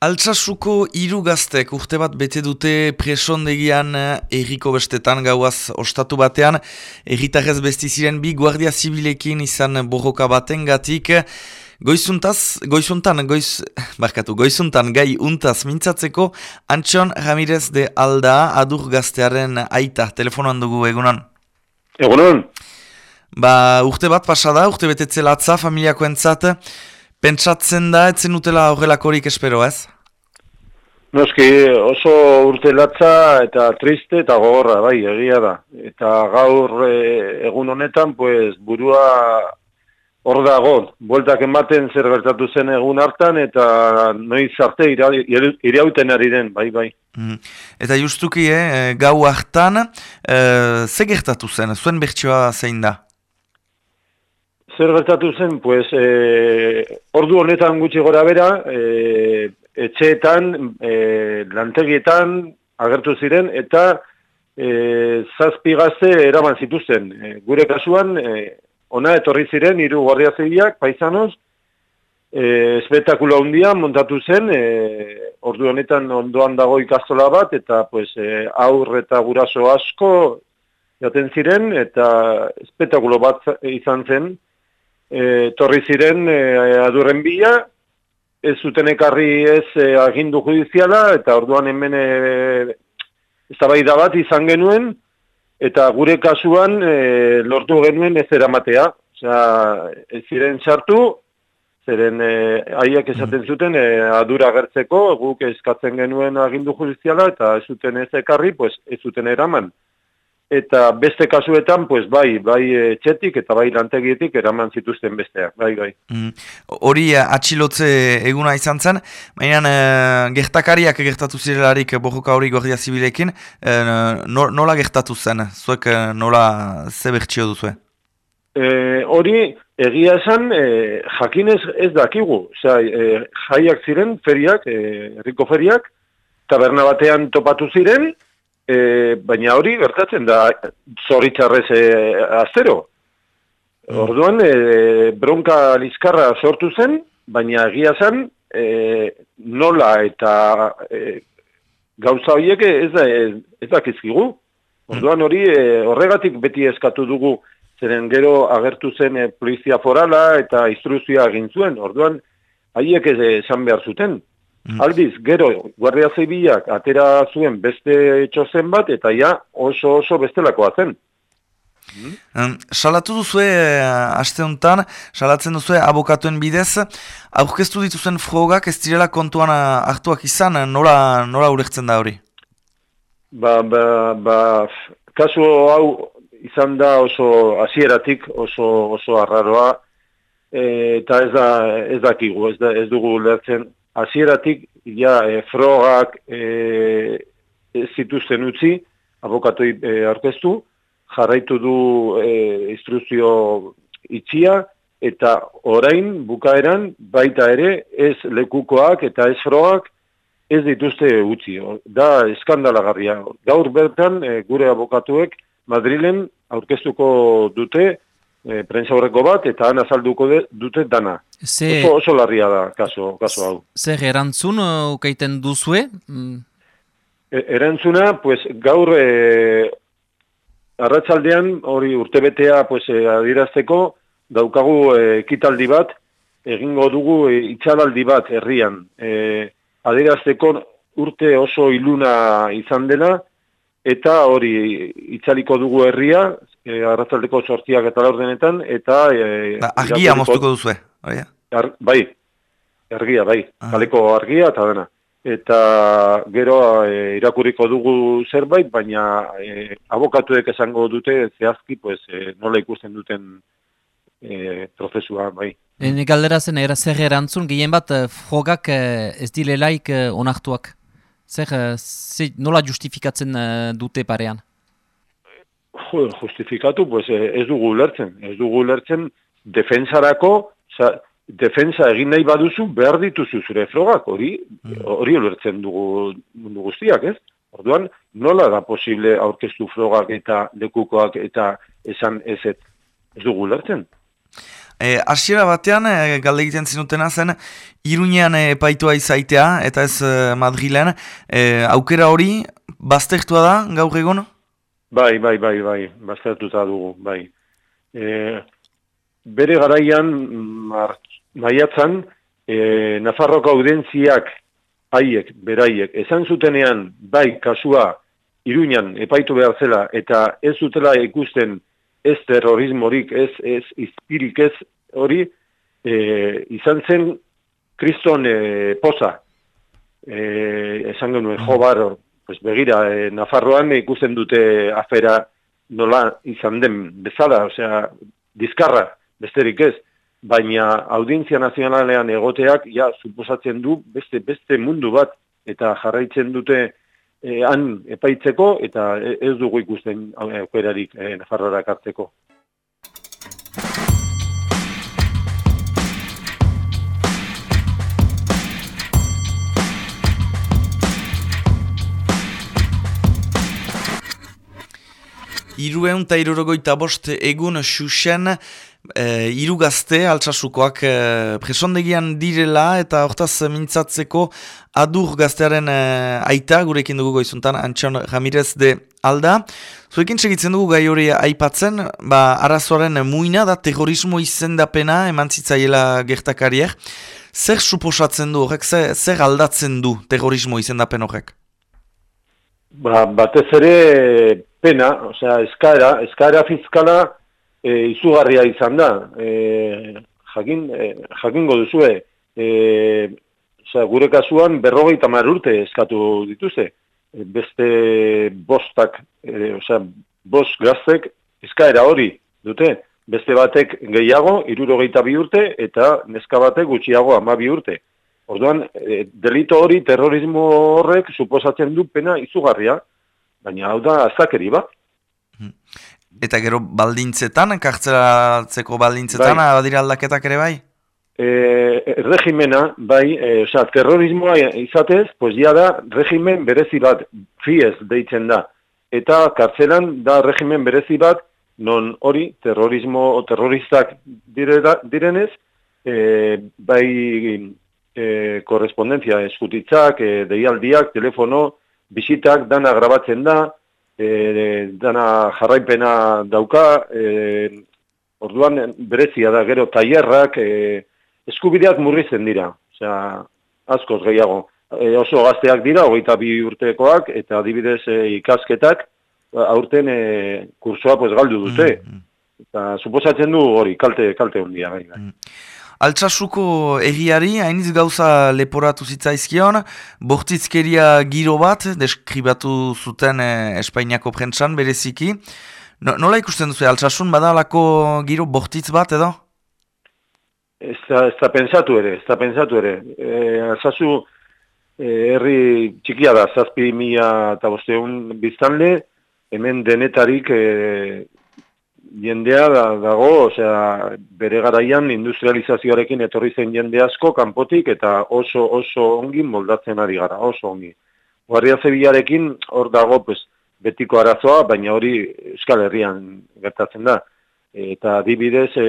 Altsasuko hiru gaztek urte bat bete dute presondegian erriko bestetan gauaz ostatu batean, erritarrez bestiziren bi guardia zibilekin izan borroka baten gatik, goizuntaz, goizuntan, goiz, barkatu, goizuntan gai untaz mintzatzeko, Antxon Ramirez de Alda adur gaztearen aita, telefonoan dugu egunan. Egunan. Ba, urte bat pasada, urte betetze latza, familiako entzat, Pentsatzen da, etzen utela horrelakorik espero ez? Noski oso urte latza eta triste eta gogorra, bai, egia da. Eta gaur e, egun honetan, pues, burua hor dago, bueltak ematen zer gertatu zen egun hartan, eta noiz arte irauten ari den, bai, bai. Mm. Eta justuki, eh, gau hartan, eh, ze gertatu zen, zuen bertsioa zein da? Zer gertatu zen, pues, e, ordu honetan gutxi gora bera, e, etxeetan, e, lantegietan agertu ziren, eta e, zazpi gazte eraman zituzten. E, gure kasuan, e, ona etorri ziren, hiru guardia zibiak, paisanoz, e, espetakulo handia montatu zen, e, ordu honetan ondoan dago ikastola bat, eta pues, e, aur eta guraso asko jaten ziren, eta espetakulo bat izan zen, e, torri ziren e, adurren bila, ez zuten ekarri ez e, agindu judiziala, eta orduan hemen e, eztabaida bat izan genuen, eta gure kasuan e, lortu genuen ez eramatea. Osea, ez ziren txartu, zeren e, aiak esaten zuten e, adura gertzeko, guk eskatzen genuen agindu judiziala, eta ez zuten ez ekarri, pues, ez zuten eraman eta beste kasuetan, pues bai, bai eh, txetik eta bai lantegietik eraman zituzten besteak, bai, bai. Mm. Hori mm. atxilotze eguna izan zen, baina e, gertakariak gertatu zirelarik bojuka hori gordia zibilekin, e, nola gertatu zen, zuek nola ze bertxio duzu? E, hori egia esan e, jakinez ez dakigu, Osea, e, jaiak ziren, feriak, herriko feriak, taberna batean topatu ziren, e, baina hori gertatzen da zoritxarrez e, aztero. Mm. Orduan, e, bronka lizkarra sortu zen, baina egia zen, e, nola eta e, gauza horiek ez da ez dakizkigu. Mm. Orduan hori e, horregatik beti eskatu dugu zeren gero agertu zen e, polizia forala eta instruzioa egin zuen. Orduan haiek esan behar zuten. Mm. Aldiz, gero, guardia zibilak atera zuen beste txozen bat, eta ja oso oso bestelakoa zen. Mm. Salatu duzue, uh, aste honetan, salatzen duzue abokatuen bidez, aurkeztu dituzen frogak ez direla kontuan eh, hartuak izan, nola, nola urektzen da hori? Ba, ba, ba, kasu hau izan da oso hasieratik oso, oso arraroa, eta ez da ez dakigu, ez, da, ez dugu lertzen hasieratik ja e, frogak e, zituzten utzi, abokatoi e, aurkeztu, jarraitu du e, instruzio itxia, eta orain bukaeran baita ere ez lekukoak eta ez frogak ez dituzte utzi. Da eskandalagarria. Gaur bertan e, gure abokatuek Madrilen aurkeztuko dute e, prensa horreko bat, eta han azalduko dute dana. Ze... Oso, oso larria da, kaso, kaso hau. Zer erantzun ukaiten uh, duzue? Mm. E, erantzuna, pues, gaur e, arratsaldean hori urtebetea pues, e, adirazteko, daukagu ekitaldi bat, egingo dugu e, itxalaldi bat herrian. E, adirazteko urte oso iluna izan dela, eta hori itxaliko dugu herria, e, arratzaldeko sortiak eta laurdenetan, eta... E, ba, argia moztuko duzu, bai? bai, argia, bai, ah. kaleko argia eta dena. Eta gero e, irakurriko dugu zerbait, baina e, abokatuek esango dute zehazki, pues, e, nola ikusten duten e, prozesua, bai. Ene galdera zen, era zer erantzun, gehien bat, frogak ez dilelaik onartuak. Zer, nola justifikatzen dute parean? Justifikatu, pues, eh, ez dugu lertzen. Ez dugu lertzen defensarako, sa, defensa egin nahi baduzu, behar dituzu zure frogak, hori mm. hori lertzen dugu mundu guztiak, ez? Orduan, nola da posible aurkeztu frogak eta lekukoak eta esan ez ez dugu lertzen? E, asiera batean, e, galde egiten zinutena zen, Iruñean epaitua izaitea, eta ez e, Madrilen, e, aukera hori, baztertua da, gaur egon? Bai, bai, bai, bai, baztertuta dugu, bai. E, bere garaian, mar, maiatzan, e, Nafarroko audentziak haiek, beraiek, esan zutenean, bai, kasua, Iruñan epaitu behar zela, eta ez zutela ikusten ez terrorismorik, ez, ez izpirik ez hori, e, izan zen kriston e, poza. E, esan genuen, jo bar, pues begira, e, Nafarroan ikusten dute afera nola izan den bezala, osea, dizkarra, besterik ez baina audientzia nazionalean egoteak ja suposatzen du beste beste mundu bat eta jarraitzen dute eh, han epaitzeko eta ez dugu ikusten aukerarik eh, Nafarroara hartzeko. Irueun eta irurogoita bost egun xuxen e, iru gazte altsasukoak e, presondegian direla eta hortaz mintzatzeko adur gaztearen e, aita gurekin dugu goizuntan Antxon Ramirez de Alda. Zuekin segitzen dugu gai hori aipatzen, ba, arazoaren muina da terrorismo izendapena eman zitzaiela gertakariek. Zer suposatzen du horrek, zer, zer aldatzen du terrorismo izendapen horrek? Ba, batez ere pena, osea, eskaera, eskaera fiskala, e, izugarria izan da. E, jakin, e, jakingo duzue, e, oza, gure kasuan berrogeita mar urte eskatu dituzte. E, beste bostak, e, oza, bost gaztek eskaera hori dute. Beste batek gehiago, irurogeita bi urte, eta neska batek gutxiago ama bi urte. Orduan, e, delito hori, terrorismo horrek, suposatzen du pena izugarria, baina hau da azakeri bat. Hmm. Eta gero baldintzetan, kartzelatzeko baldintzetan, bai. badira aldaketak ere bai? E, regimena, bai, e, oza, terrorismoa izatez, pues ya da, regimen berezi bat, fiez deitzen da. Eta kartzelan da regimen berezi bat, non hori, terrorismo o terroristak direda, direnez, e, bai e, korrespondentzia eskutitzak, e, deialdiak, telefono, bisitak, dana grabatzen da, e, dana jarraipena dauka, e, orduan berezia da gero tailerrak e, eskubideak murrizen dira, osea, askoz gehiago. E, oso gazteak dira, hogeita bi urtekoak, eta adibidez e, ikasketak, aurten e, kursoa pues, galdu dute. Mm, mm. Eta suposatzen du hori, kalte, kalte hondia. Bai, bai. Mm. Altsasuko egiari, hainiz gauza leporatu zitzaizkion, bortitzkeria giro bat, deskribatu zuten eh, Espainiako prentsan bereziki. No, nola ikusten duzu, altsasun badalako giro bortitz bat edo? Ez da pensatu ere, ez da pensatu ere. E, altsasu e, herri txikia da, zazpi mila eta bosteun biztanle, hemen denetarik e, jendea da, dago, osea, bere garaian industrializazioarekin etorri zen jende asko kanpotik eta oso oso ongi moldatzen ari gara, oso ongi. Guardia Zebilarekin hor dago pues, betiko arazoa, baina hori Euskal Herrian gertatzen da. Eta adibidez, e,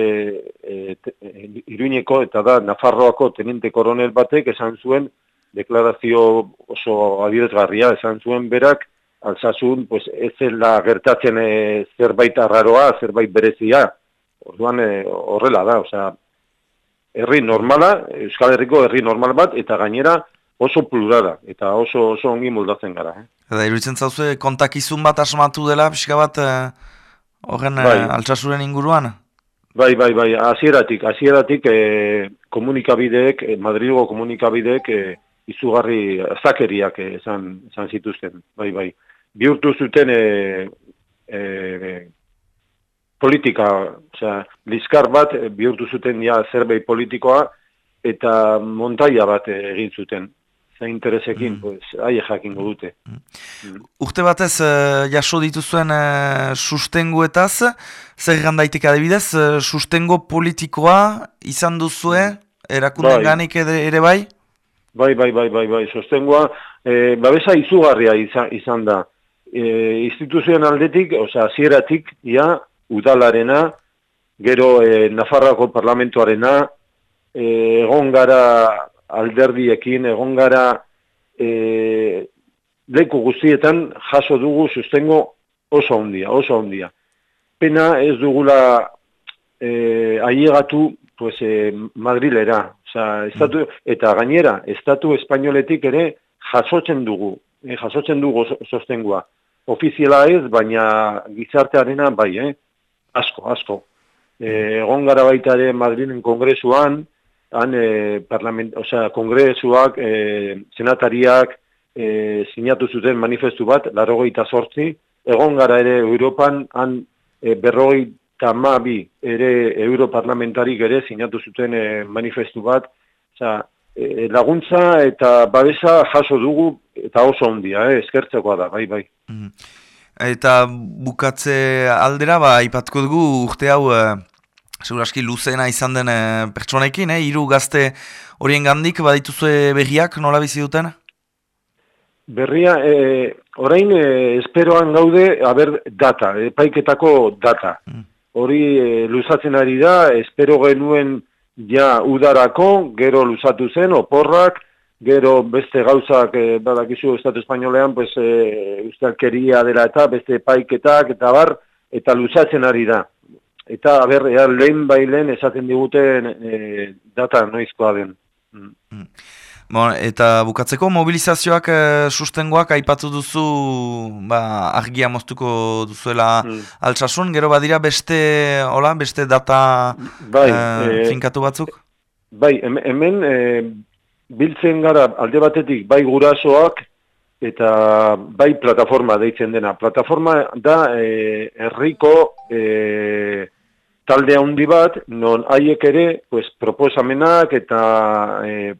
e, e, Iruñeko eta da Nafarroako teninte koronel batek esan zuen deklarazio oso adibidezgarria esan zuen berak, alzasun, pues, ez zela gertatzen e, zerbait arraroa, zerbait berezia, orduan e, horrela da, osea, herri normala, Euskal Herriko herri normal bat, eta gainera oso plurala, eta oso oso ongi moldatzen gara. Eh? Eta iruditzen zauze, kontakizun bat asmatu dela, pixka bat, horren bai. altsasuren inguruan? Bai, bai, bai, hasieratik, hasieratik e, komunikabideek, Madrigo komunikabideek, e, izugarri zakeriak esan, esan zituzten, bai, bai bihurtu zuten e, e, politika, osea, liskar bat bihurtu zuten ja zerbait politikoa eta montaia bat egin zuten. Interesekin, mm. pues, aie jakingo dute. Mm. Mm. Urte batez, uh, jaso dituzuen uh, sustenguetaz, zer gandaitik adibidez, uh, sustengo politikoa izan duzue, erakunden bai. ganik ere, bai? Bai, bai, bai, bai, bai, sustengoa, eh, babesa izugarria izan, izan da e, instituzioen aldetik, osea, zieratik, ja, udalarena, gero e, Nafarroko parlamentuarena, e, egon gara alderdiekin, egon gara e, leku guztietan jaso dugu sustengo oso handia, oso handia. Pena ez dugula e, ailegatu pues, e, Madrilera, Osa, estatu, eta gainera, estatu espainoletik ere jasotzen dugu, eh, jasotzen dugu sostengua. Ofiziala ez, baina gizartearena bai, eh? asko, asko. Eh, egon gara baita ere Madriden kongresuan, han eh, parlament, osea, kongresuak, eh, senatariak eh, sinatu zuten manifestu bat, larrogeita sortzi, egon gara ere Europan, han eh, berrogeita tamabi ere europarlamentarik ere sinatu zuten e, manifestu bat, Osa, e, laguntza eta babesa jaso dugu eta oso ondia, eh, eskertzekoa da, bai, bai. Mm. Eta bukatze aldera, ba, ipatko dugu urte hau, e, seguraski luzena izan den e, pertsonekin, eh, iru gazte horien gandik, badituzue berriak nola bizi duten? Berria, e, orain e, esperoan gaude, haber, data, epaiketako data. Mm hori e, luzatzen ari da, espero genuen ja udarako, gero luzatu zen, oporrak, gero beste gauzak e, badakizu Estatu Espainolean, pues, e, ustelkeria dela eta beste paiketak eta bar, eta luzatzen ari da. Eta, ber, ea, lehen bailen esaten diguten e, data noizkoa den. Mm. Bon, eta bukatzeko mobilizazioak e, sustengoak aipatu duzu ba, argia moztuko duzuela mm. altsasun, gero badira beste hola, beste data bai, e, finkatu batzuk? Bai, hemen e, biltzen gara alde batetik bai gurasoak eta bai plataforma deitzen dena. Plataforma da e, herriko e, talde handi bat, non haiek ere pues, proposamenak eta e,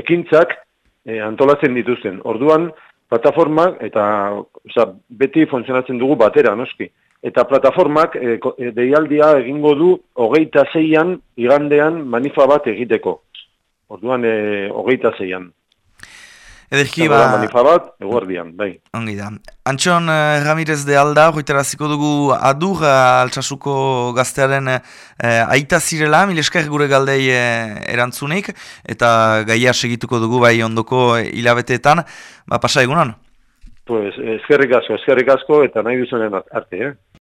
ekintzak e, antolatzen dituzten. Orduan, plataformak, eta oza, beti funtzionatzen dugu batera, noski. Eta plataformak e, deialdia egingo du hogeita zeian, igandean, manifa bat egiteko. Orduan, e, hogeita zeian. Ederki ba... Manifabat, eguardian, bai. Ongi da. Antxon uh, Ramirez de Alda, hoiteraziko dugu adur uh, altsasuko gaztearen uh, aita zirela, mileskak gure galdei uh, erantzunik, eta gaia segituko dugu bai ondoko hilabeteetan, ba, pasa egunon? Pues, eskerrik asko, eskerrik asko, eta nahi duzenen arte, eh?